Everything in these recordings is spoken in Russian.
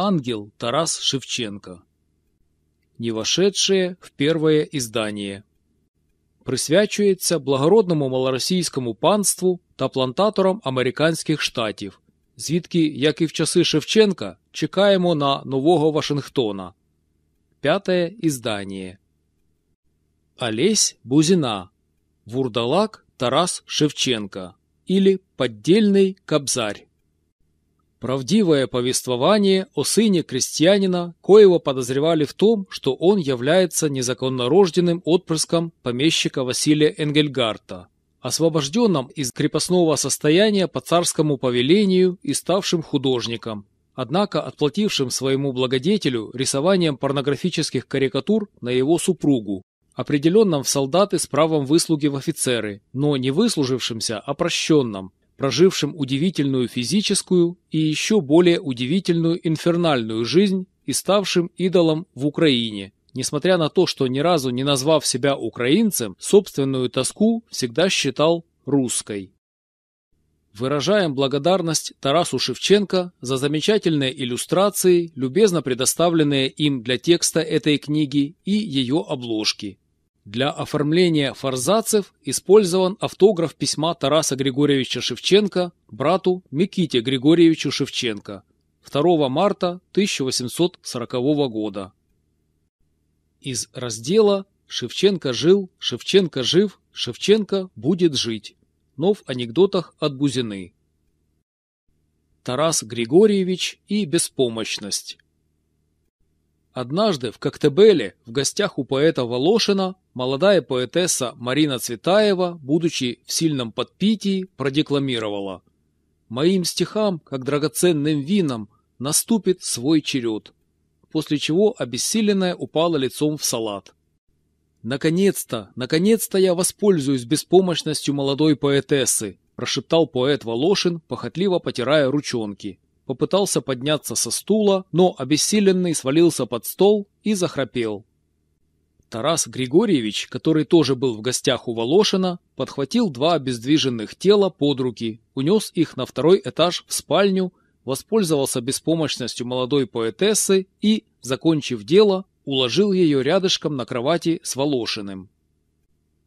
Ангел Тарас Шевченко. Не вошедшее в первое издание. Присвячується благородному малоросійському панству та плантаторам американських штатів, звідки, як і в часи Шевченка, чекаємо на нового Вашингтона. Пятое издание. Олесь Бузина. Вурдалак Тарас Шевченко. Или Поддельный Кобзарь. Правдивое повествование о сыне крестьянина, коего подозревали в том, что он является незаконнорожденным отпрыском помещика Василия Энгельгарта, освобожденным из крепостного состояния по царскому повелению и ставшим художником, однако отплатившим своему благодетелю рисованием порнографических карикатур на его супругу, определенном в солдаты с правом выслуги в офицеры, но не выслужившимся, а прощенном, прожившим удивительную физическую и еще более удивительную инфернальную жизнь и ставшим идолом в Украине, несмотря на то, что ни разу не назвав себя украинцем, собственную тоску всегда считал русской. Выражаем благодарность Тарасу Шевченко за замечательные иллюстрации, любезно предоставленные им для текста этой книги и ее обложки. Для оформления форзацев использован автограф письма Тараса Григорьевича Шевченко брату Миките Григорьевичу Шевченко 2 марта 1840 года. Из раздела «Шевченко жил, Шевченко жив, Шевченко будет жить» но в анекдотах от Бузины. Тарас Григорьевич и беспомощность. Однажды в Коктебеле в гостях у поэта Волошина молодая поэтесса Марина Цветаева, будучи в сильном подпитии, продекламировала «Моим стихам, как драгоценным винам, наступит свой черед», после чего обессиленная упала лицом в салат. «Наконец-то, наконец-то я воспользуюсь беспомощностью молодой поэтессы», прошептал поэт Волошин, похотливо потирая ручонки. Попытался подняться со стула, но обессиленный свалился под стол и захрапел. Тарас Григорьевич, который тоже был в гостях у Волошина, подхватил два обездвиженных тела под руки, унес их на второй этаж в спальню, воспользовался беспомощностью молодой поэтессы и, закончив дело, уложил ее рядышком на кровати с Волошиным.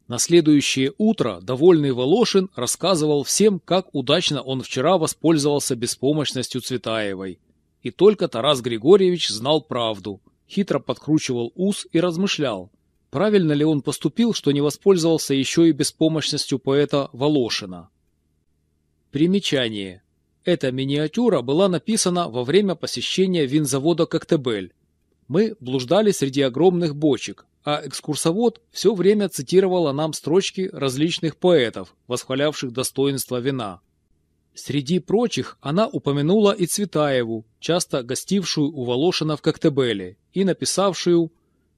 На следующее утро довольный Волошин рассказывал всем, как удачно он вчера воспользовался беспомощностью Цветаевой. И только Тарас Григорьевич знал правду, хитро подкручивал ус и размышлял, правильно ли он поступил, что не воспользовался еще и беспомощностью поэта Волошина. Примечание. Эта миниатюра была написана во время посещения винзавода «Коктебель», мы блуждали среди огромных бочек, а экскурсовод все время цитировала нам строчки различных поэтов, восхвалявших достоинство вина. Среди прочих она упомянула и Цветаеву, часто гостившую у Волошина в Коктебеле, и написавшую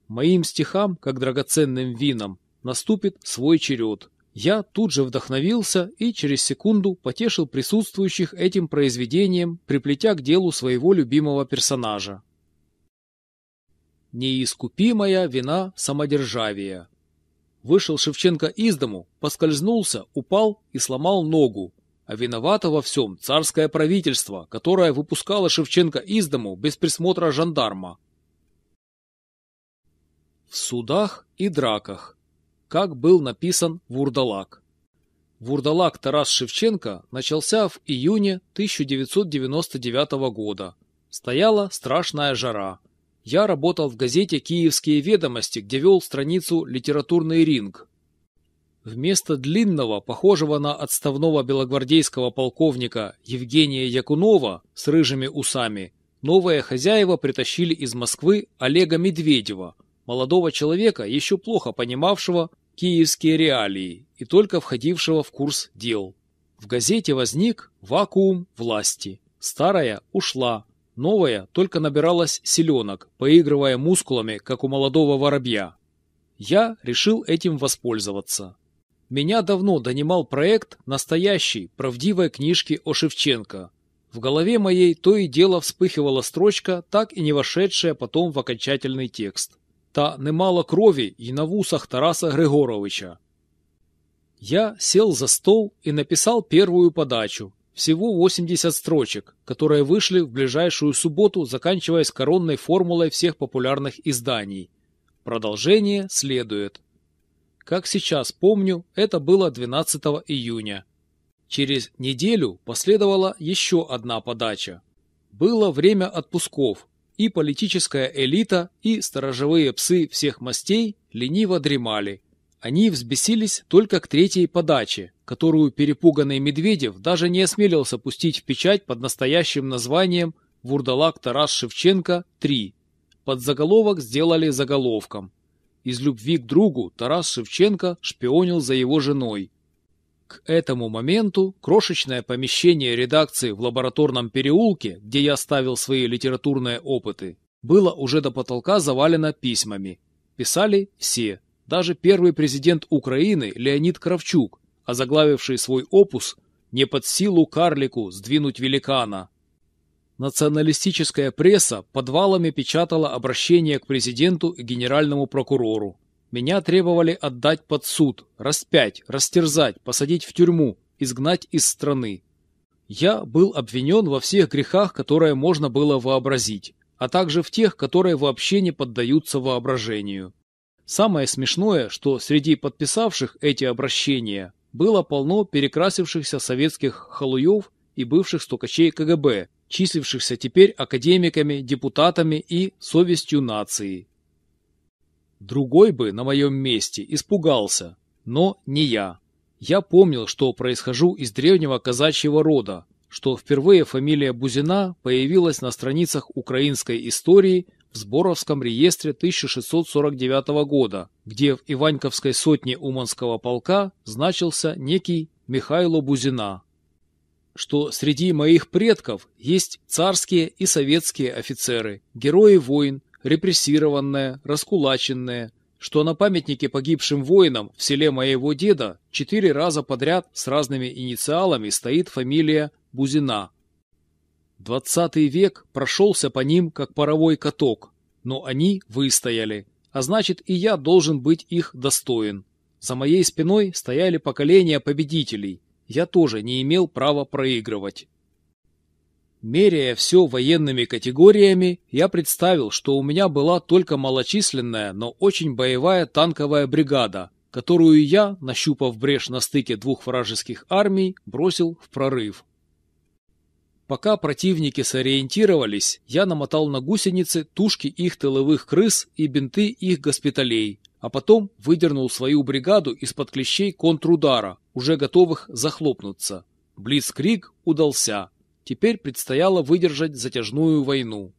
«Моим стихам, как драгоценным винам, наступит свой черед». Я тут же вдохновился и через секунду потешил присутствующих этим произведением, приплетя к делу своего любимого персонажа. Неискупимая вина самодержавия. Вышел Шевченко из дому, поскользнулся, упал и сломал ногу. А виновато во всем царское правительство, которое выпускало Шевченко из дому без присмотра жандарма. Судах и драках. Как был написан Вурдалак. Вурдалак Тарас Шевченко начался в июне 1999 года. Стояла страшная жара. Я работал в газете «Киевские ведомости», где вел страницу «Литературный ринг». Вместо длинного, похожего на отставного белогвардейского полковника Евгения Якунова с рыжими усами, новые хозяева притащили из Москвы Олега Медведева, молодого человека, еще плохо понимавшего киевские реалии и только входившего в курс дел. В газете возник вакуум власти. Старая ушла, Новая только набиралась селенок, поигрывая мускулами, как у молодого воробья. Я решил этим воспользоваться. Меня давно донимал проект настоящей, правдивой книжки о Шевченко. В голове моей то и дело вспыхивала строчка, так и не вошедшая потом в окончательный текст. Та немало крови и на вусах Тараса Григоровича. Я сел за стол и написал первую подачу, Всего 80 строчек, которые вышли в ближайшую субботу, заканчиваясь коронной формулой всех популярных изданий. Продолжение следует. Как сейчас помню, это было 12 июня. Через неделю последовала еще одна подача. Было время отпусков, и политическая элита, и сторожевые псы всех мастей лениво дремали. Они взбесились только к третьей подаче, которую перепуганный Медведев даже не осмелился пустить в печать под настоящим названием «Вурдалак Тарас Шевченко 3». Под заголовок сделали заголовком. Из любви к другу Тарас Шевченко шпионил за его женой. К этому моменту крошечное помещение редакции в лабораторном переулке, где я ставил свои литературные опыты, было уже до потолка завалено письмами. Писали все, даже первый президент Украины Леонид Кравчук, озаглавивший свой опус «Не под силу карлику сдвинуть великана». Националистическая пресса подвалами печатала обращение к президенту и генеральному прокурору. Меня требовали отдать под суд, распять, растерзать, посадить в тюрьму, изгнать из страны. Я был обвинен во всех грехах, которые можно было вообразить, а также в тех, которые вообще не поддаются воображению. Самое смешное, что среди подписавших эти обращения было полно перекрасившихся советских халуев и бывших стукачей КГБ, числившихся теперь академиками, депутатами и совестью нации. Другой бы на моем месте испугался, но не я. Я помнил, что происхожу из древнего казачьего рода, что впервые фамилия Бузина появилась на страницах украинской истории в Сборовском реестре 1649 года, где в Иваньковской сотне Уманского полка значился некий Михайло Бузина. Что среди моих предков есть царские и советские офицеры, герои войн, репрессированная, раскулаченная, что на памятнике погибшим воинам в селе моего деда четыре раза подряд с разными инициалами стоит фамилия Бузина. Двадцатый век прошелся по ним, как паровой каток, но они выстояли, а значит и я должен быть их достоин. За моей спиной стояли поколения победителей, я тоже не имел права проигрывать. Меряя все военными категориями, я представил, что у меня была только малочисленная, но очень боевая танковая бригада, которую я, нащупав брешь на стыке двух вражеских армий, бросил в прорыв. Пока противники сориентировались, я намотал на гусеницы тушки их тыловых крыс и бинты их госпиталей, а потом выдернул свою бригаду из-под клещей контрудара, уже готовых захлопнуться. Блицкриг удался. Теперь предстояло выдержать затяжную войну.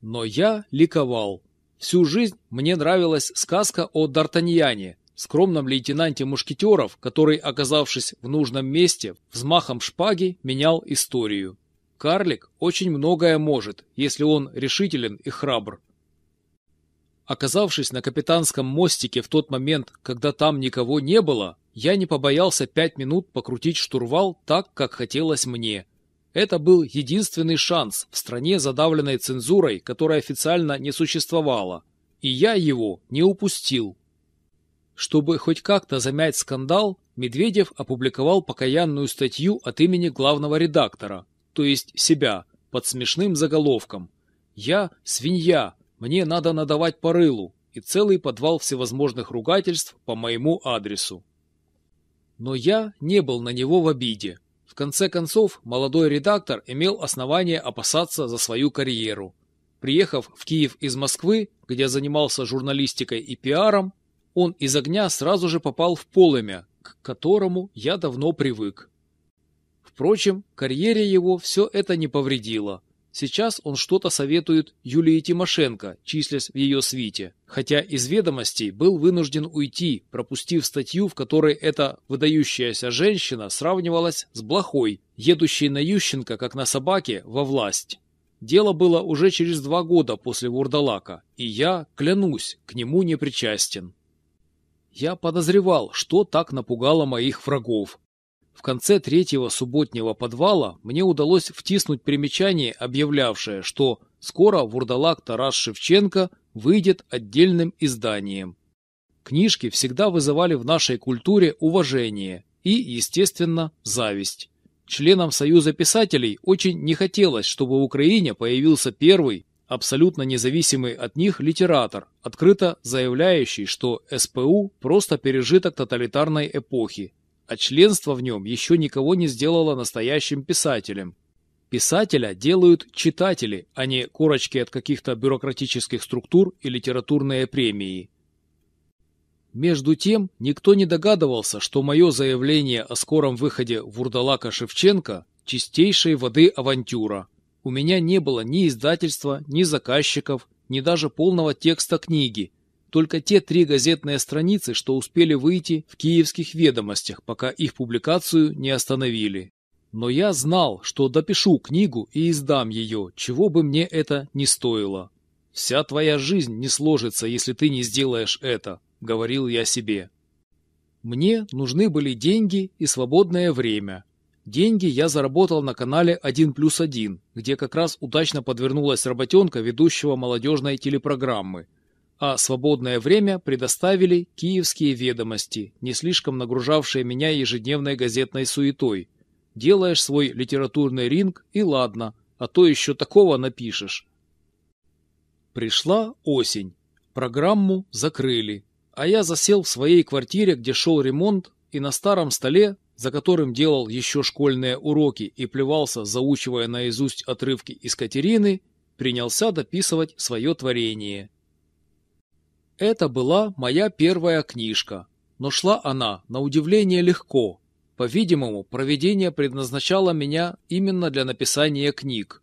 Но я ликовал. Всю жизнь мне нравилась сказка о Д'Артаньяне, скромном лейтенанте мушкетеров, который, оказавшись в нужном месте, взмахом шпаги менял историю. Карлик очень многое может, если он решителен и храбр. Оказавшись на капитанском мостике в тот момент, когда там никого не было, я не побоялся пять минут покрутить штурвал так, как хотелось мне. Это был единственный шанс в стране, задавленной цензурой, которая официально не существовала. И я его не упустил. Чтобы хоть как-то замять скандал, Медведев опубликовал покаянную статью от имени главного редактора, то есть себя, под смешным заголовком «Я – свинья, мне надо надавать по рылу» и целый подвал всевозможных ругательств по моему адресу. Но я не был на него в обиде. В конце концов, молодой редактор имел основание опасаться за свою карьеру. Приехав в Киев из Москвы, где занимался журналистикой и пиаром, он из огня сразу же попал в полымя, к которому я давно привык. Впрочем, карьере его все это не повредило. Сейчас он что-то советует Юлии Тимошенко, числясь в ее свите, хотя из ведомостей был вынужден уйти, пропустив статью, в которой эта выдающаяся женщина сравнивалась с блохой, едущей на Ющенко, как на собаке, во власть. Дело было уже через два года после Вурдалака, и я, клянусь, к нему не причастен. Я подозревал, что так напугало моих врагов, в конце третьего субботнего подвала мне удалось втиснуть примечание, объявлявшее, что скоро Вурдалак Тарас Шевченко выйдет отдельным изданием. Книжки всегда вызывали в нашей культуре уважение и, естественно, зависть. членам Союза писателей очень не хотелось, чтобы в Украине появился первый, абсолютно независимый от них литератор, открыто заявляющий, что СПУ просто пережиток тоталитарной эпохи, а членство в нем еще никого не сделало настоящим писателем. Писателя делают читатели, а не корочки от каких-то бюрократических структур и литературные премии. Между тем, никто не догадывался, что мое заявление о скором выходе Вурдалака Шевченко – чистейшей воды авантюра. У меня не было ни издательства, ни заказчиков, ни даже полного текста книги, только те три газетные страницы, что успели выйти в киевских ведомостях, пока их публикацию не остановили. Но я знал, что допишу книгу и издам ее, чего бы мне это ни стоило. Вся твоя жизнь не сложится, если ты не сделаешь это говорил я себе. Мне нужны были деньги и свободное время. Деньги я заработал на канале 1 плюс 1, где как раз удачно подвернулась работенка ведущего молодежной телепрограммы. А свободное время предоставили киевские ведомости, не слишком нагружавшие меня ежедневной газетной суетой. Делаешь свой литературный ринг и ладно, а то еще такого напишешь. Пришла осень. Программу закрыли а я засел в своей квартире, где шел ремонт, и на старом столе, за которым делал еще школьные уроки и плевался, заучивая наизусть отрывки из Катерины, принялся дописывать свое творение. Это была моя первая книжка, но шла она, на удивление, легко. По-видимому, проведение предназначало меня именно для написания книг.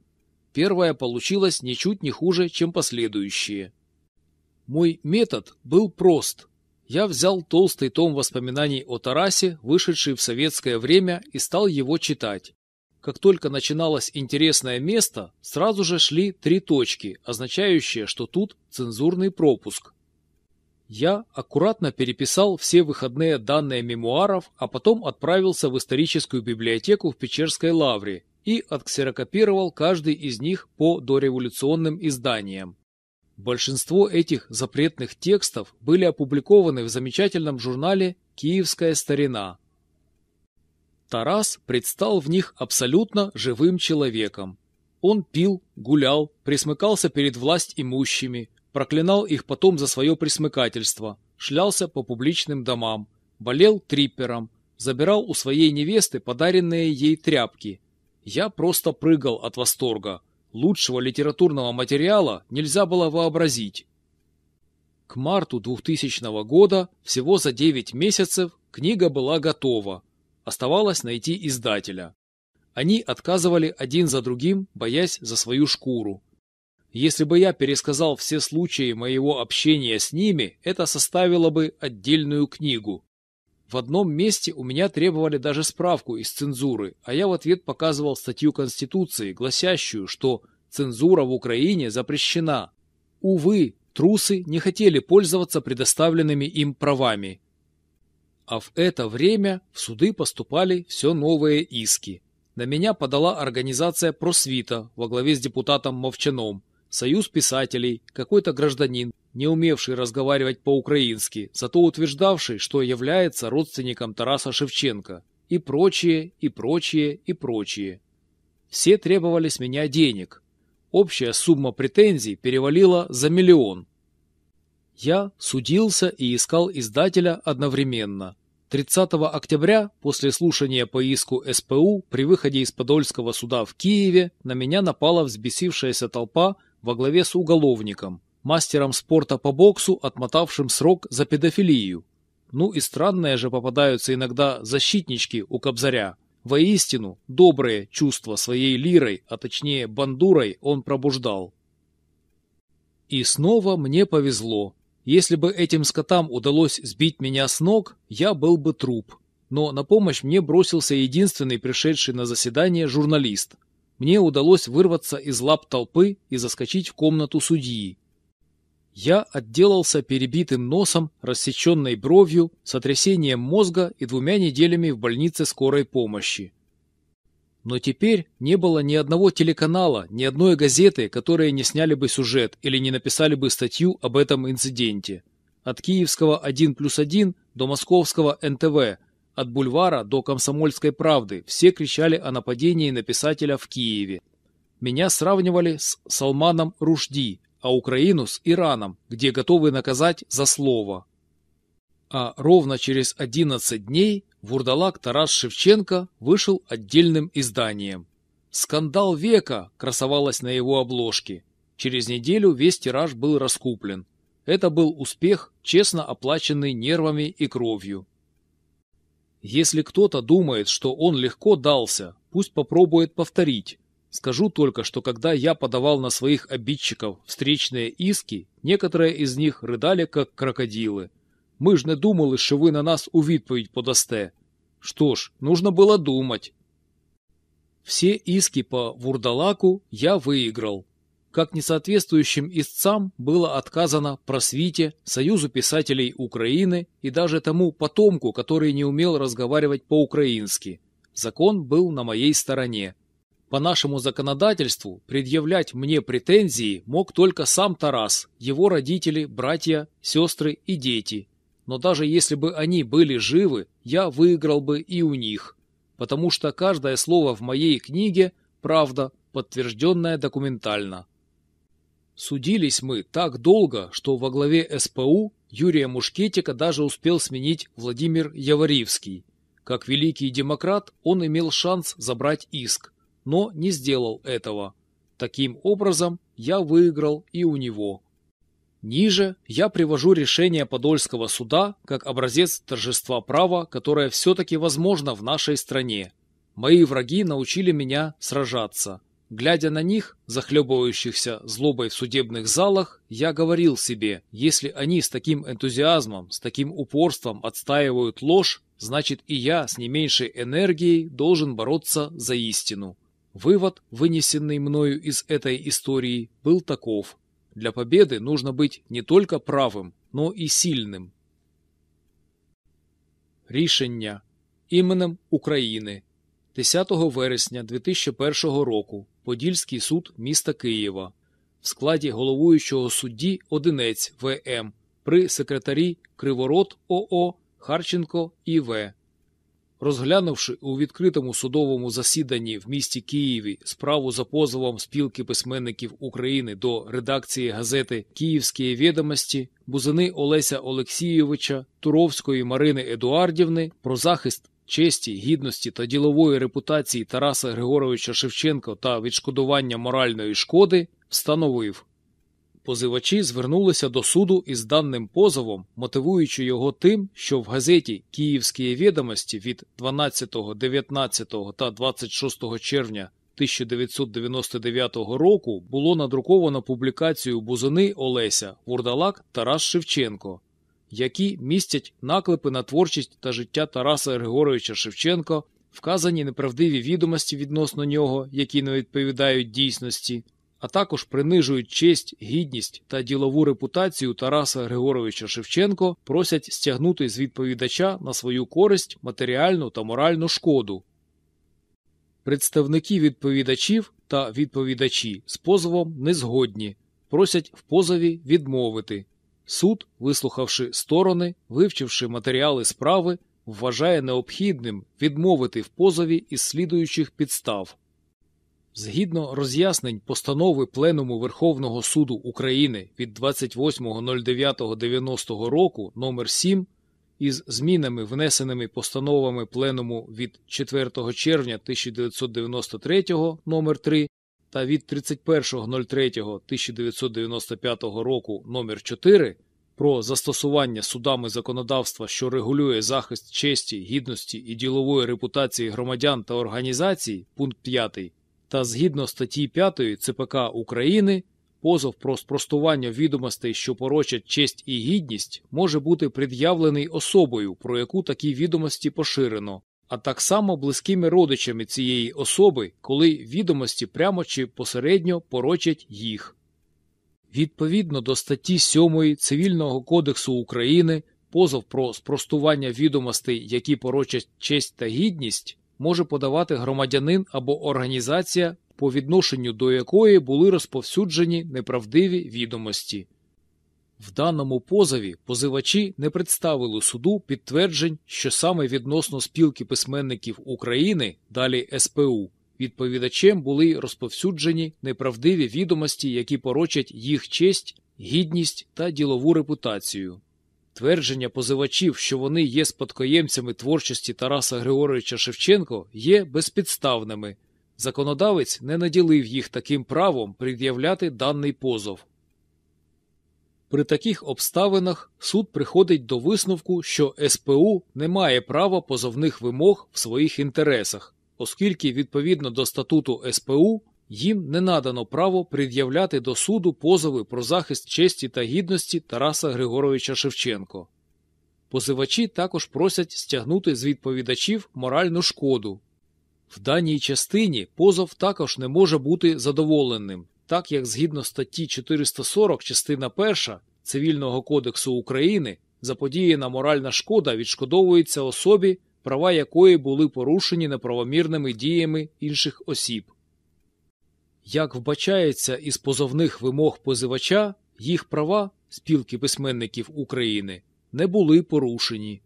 Первая получилась ничуть не хуже, чем последующие. Мой метод был прост. Я взял толстый том воспоминаний о Тарасе, вышедший в советское время, и стал его читать. Как только начиналось интересное место, сразу же шли три точки, означающие, что тут цензурный пропуск. Я аккуратно переписал все выходные данные мемуаров, а потом отправился в историческую библиотеку в Печерской лавре и отксерокопировал каждый из них по дореволюционным изданиям. Большинство этих запретных текстов были опубликованы в замечательном журнале «Киевская старина». Тарас предстал в них абсолютно живым человеком. Он пил, гулял, присмыкался перед власть имущими, проклинал их потом за свое присмыкательство, шлялся по публичным домам, болел триппером, забирал у своей невесты подаренные ей тряпки. Я просто прыгал от восторга. Лучшего литературного материала нельзя было вообразить. К марту 2000 года, всего за 9 месяцев, книга была готова. Оставалось найти издателя. Они отказывали один за другим, боясь за свою шкуру. Если бы я пересказал все случаи моего общения с ними, это составило бы отдельную книгу. В одном месте у меня требовали даже справку из цензуры, а я в ответ показывал статью Конституции, гласящую, что цензура в Украине запрещена. Увы, трусы не хотели пользоваться предоставленными им правами. А в это время в суды поступали все новые иски. На меня подала организация «Просвита» во главе с депутатом Мовчаном, Союз писателей, какой-то гражданин, не умевший разговаривать по-украински, зато утверждавший, что является родственником Тараса Шевченко, и прочее, и прочее, и прочее. Все требовали с меня денег. Общая сумма претензий перевалила за миллион. Я судился и искал издателя одновременно. 30 октября, после слушания по иску СПУ, при выходе из Подольского суда в Киеве, на меня напала взбесившаяся толпа во главе с уголовником, мастером спорта по боксу, отмотавшим срок за педофилию. Ну и странные же попадаются иногда защитнички у Кобзаря. Воистину, доброе чувство своей лирой, а точнее бандурой, он пробуждал. И снова мне повезло. Если бы этим скотам удалось сбить меня с ног, я был бы труп. Но на помощь мне бросился единственный пришедший на заседание журналист, мне удалось вырваться из лап толпы и заскочить в комнату судьи. Я отделался перебитым носом, рассеченной бровью, сотрясением мозга и двумя неделями в больнице скорой помощи. Но теперь не было ни одного телеканала, ни одной газеты, которые не сняли бы сюжет или не написали бы статью об этом инциденте. От киевского 1 плюс 1 до московского НТВ От бульвара до «Комсомольской правды» все кричали о нападении на писателя в Киеве. Меня сравнивали с Салманом Рушди, а Украину с Ираном, где готовы наказать за слово. А ровно через 11 дней вурдалак Тарас Шевченко вышел отдельным изданием. «Скандал века» красовалось на его обложке. Через неделю весь тираж был раскуплен. Это был успех, честно оплаченный нервами и кровью. Если кто-то думает, что он легко дался, пусть попробует повторить. Скажу только, что когда я подавал на своих обидчиков встречные иски, некоторые из них рыдали, как крокодилы. Мы ж не думали, що ви на нас у подасте. Что ж, нужно было думать. Все иски по Вурдалаку я выиграл. Как несоответствующим истцам было отказано Просвите, Союзу писателей Украины и даже тому потомку, который не умел разговаривать по-украински. Закон был на моей стороне. По нашему законодательству предъявлять мне претензии мог только сам Тарас, его родители, братья, сестры и дети. Но даже если бы они были живы, я выиграл бы и у них, потому что каждое слово в моей книге – правда, подтвержденная документально. Судились мы так долго, что во главе СПУ Юрия Мушкетика даже успел сменить Владимир Яворивский. Как великий демократ он имел шанс забрать иск, но не сделал этого. Таким образом, я выиграл и у него. Ниже я привожу решение Подольского суда как образец торжества права, которое все-таки возможно в нашей стране. Мои враги научили меня сражаться. Глядя на них, захлебывающихся злобой в судебных залах, я говорил себе, если они с таким энтузиазмом, с таким упорством отстаивают ложь, значит и я с не меньшей энергией должен бороться за истину. Вывод, вынесенный мною из этой истории, был таков. Для победы нужно быть не только правым, но и сильным. Рішення іменем України 10 вересня 2001 року Подільський суд міста Києва в складі головуючого судді Одинець ВМ при секретарі Криворот ОО Харченко І.В. Розглянувши у відкритому судовому засіданні в місті Києві справу за позовом спілки письменників України до редакції газети Київські відомості Бузини Олеся Олексійовича, Туровської Марини Едуардівни про захист честі, гідності та ділової репутації Тараса Григоровича Шевченка та відшкодування моральної шкоди, встановив. Позивачі звернулися до суду із даним позовом, мотивуючи його тим, що в газеті Київські відомості від 12, 19 та 26 червня 1999 року було надруковано публікацію Бузини Олеся Вурдалак Тарас Шевченко які містять наклепи на творчість та життя Тараса Григоровича Шевченка, вказані неправдиві відомості відносно нього, які не відповідають дійсності, а також принижують честь, гідність та ділову репутацію Тараса Григоровича Шевченко, просять стягнути з відповідача на свою користь матеріальну та моральну шкоду. Представники відповідачів та відповідачі з позовом не згодні, просять в позові відмовити. Суд, вислухавши сторони, вивчивши матеріали справи, вважає необхідним відмовити в позові із слідуючих підстав. Згідно роз'яснень постанови Пленуму Верховного суду України від 28.09.90 року номер 7 із змінами, внесеними постановами Пленуму від 4 червня 1993 номер 3 та від 31.03.1995 року номер 4 про застосування судами законодавства, що регулює захист честі, гідності і ділової репутації громадян та організацій, пункт 5, та згідно статті 5 ЦПК України, позов про спростування відомостей, що порочать честь і гідність, може бути пред'явлений особою, про яку такі відомості поширено, а так само близькими родичами цієї особи, коли відомості прямо чи посередньо порочать їх. Відповідно до статті 7 Цивільного кодексу України позов про спростування відомостей, які порочать честь та гідність, може подавати громадянин або організація, по відношенню до якої були розповсюджені неправдиві відомості. В даному позові позивачі не представили суду підтверджень, що саме відносно спілки письменників України, далі СПУ, відповідачем були розповсюджені неправдиві відомості, які порочать їх честь, гідність та ділову репутацію. Твердження позивачів, що вони є спадкоємцями творчості Тараса Григоровича Шевченко, є безпідставними. Законодавець не наділив їх таким правом пред'являти даний позов. При таких обставинах суд приходить до висновку, що СПУ не має права позовних вимог в своїх інтересах, оскільки відповідно до статуту СПУ їм не надано право пред'являти до суду позови про захист честі та гідності Тараса Григоровича Шевченко. Позивачі також просять стягнути з відповідачів моральну шкоду. В даній частині позов також не може бути задоволеним, так як згідно статті 440 частина 1 Цивільного кодексу України заподіяна моральна шкода відшкодовується особі, права якої були порушені неправомірними діями інших осіб. Як вбачається із позовних вимог позивача, їх права спілки письменників України не були порушені.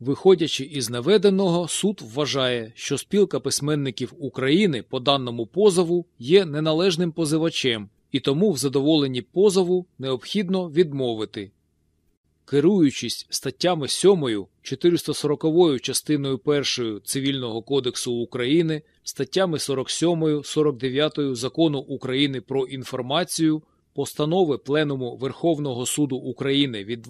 Виходячи із наведеного, суд вважає, що спілка письменників України по даному позову є неналежним позивачем, і тому в задоволенні позову необхідно відмовити. Керуючись статтями 7, 440 частиною 1 Цивільного кодексу України, статтями 47, 49 Закону України про інформацію, постанови Пленуму Верховного суду України від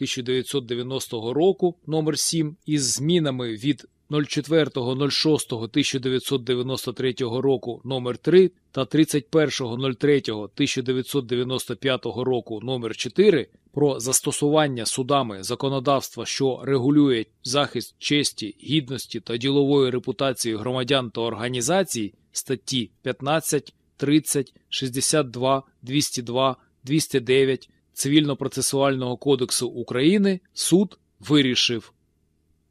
28.09.1990 року номер 7 із змінами від 04.06.1993 року номер 3 та 31.03.1995 року номер 4 про застосування судами законодавства, що регулює захист честі, гідності та ділової репутації громадян та організацій статті 15, 30, 62, 202, 209 Цивільно-процесуального кодексу України суд вирішив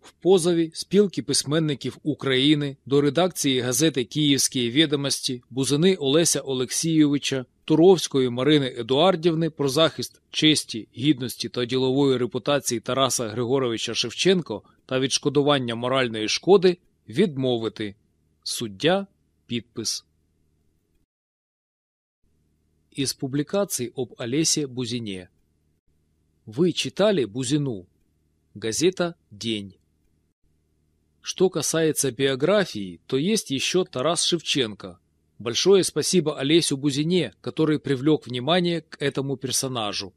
в позові спілки письменників України до редакції газети Київські відомості Бузини Олеся Олексійовича, Туровської Марини Едуардівни про захист честі, гідності та ділової репутації Тараса Григоровича Шевченко та відшкодування моральної шкоди відмовити. Суддя підпис. Из публикаций об Олесе Бузине. Вы читали Бузину? Газета «День». Что касается биографии, то есть еще Тарас Шевченко. Большое спасибо Олесю Бузине, который привлек внимание к этому персонажу.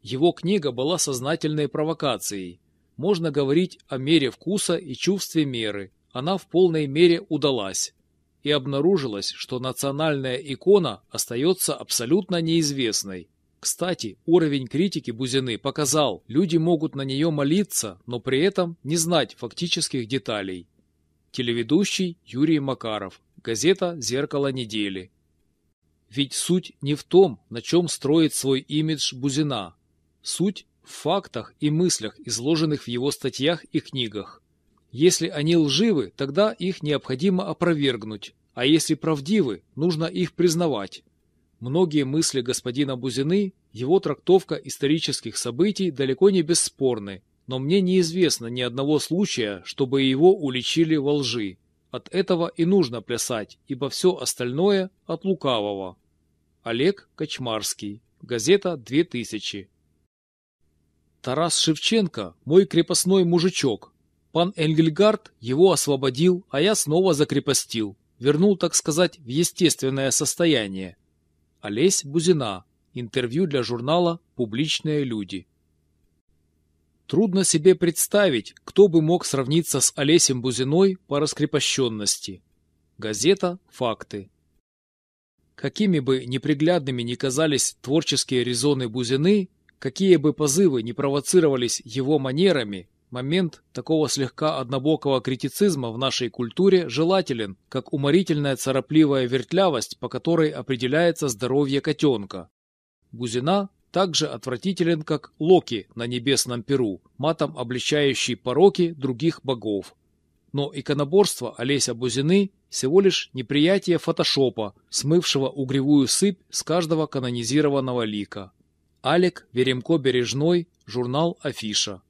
Его книга была сознательной провокацией. Можно говорить о мере вкуса и чувстве меры. Она в полной мере удалась. И обнаружилось, что национальная икона остается абсолютно неизвестной. Кстати, уровень критики Бузины показал, люди могут на нее молиться, но при этом не знать фактических деталей. Телеведущий Юрий Макаров. Газета «Зеркало недели». Ведь суть не в том, на чем строит свой имидж Бузина. Суть в фактах и мыслях, изложенных в его статьях и книгах. Если они лживы, тогда их необходимо опровергнуть, а если правдивы, нужно их признавать. Многие мысли господина Бузины, его трактовка исторических событий далеко не бесспорны, но мне неизвестно ни одного случая, чтобы его уличили во лжи. От этого и нужно плясать, ибо все остальное от лукавого. Олег Кочмарский. Газета 2000. Тарас Шевченко – мой крепостной мужичок. Пан Энгельгард его освободил, а я снова закрепостил. Вернул, так сказать, в естественное состояние. Олесь Бузина. Интервью для журнала «Публичные люди». Трудно себе представить, кто бы мог сравниться с Олесем Бузиной по раскрепощенности. Газета «Факты». Какими бы неприглядными ни казались творческие резоны Бузины, какие бы позывы не провоцировались его манерами, момент такого слегка однобокого критицизма в нашей культуре желателен, как уморительная царапливая вертлявость, по которой определяется здоровье котенка. Бузина также отвратителен, как Локи на небесном перу, матом обличающий пороки других богов. Но иконоборство Олеся Бузины всего лишь неприятие фотошопа, смывшего угревую сыпь с каждого канонизированного лика. Алек Веремко-Бережной, журнал «Афиша».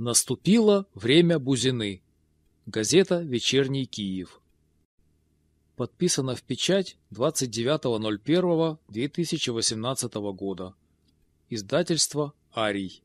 Наступило время Бузины. Газета «Вечерний Киев». Подписано в печать 29.01.2018 года. Издательство «Арий».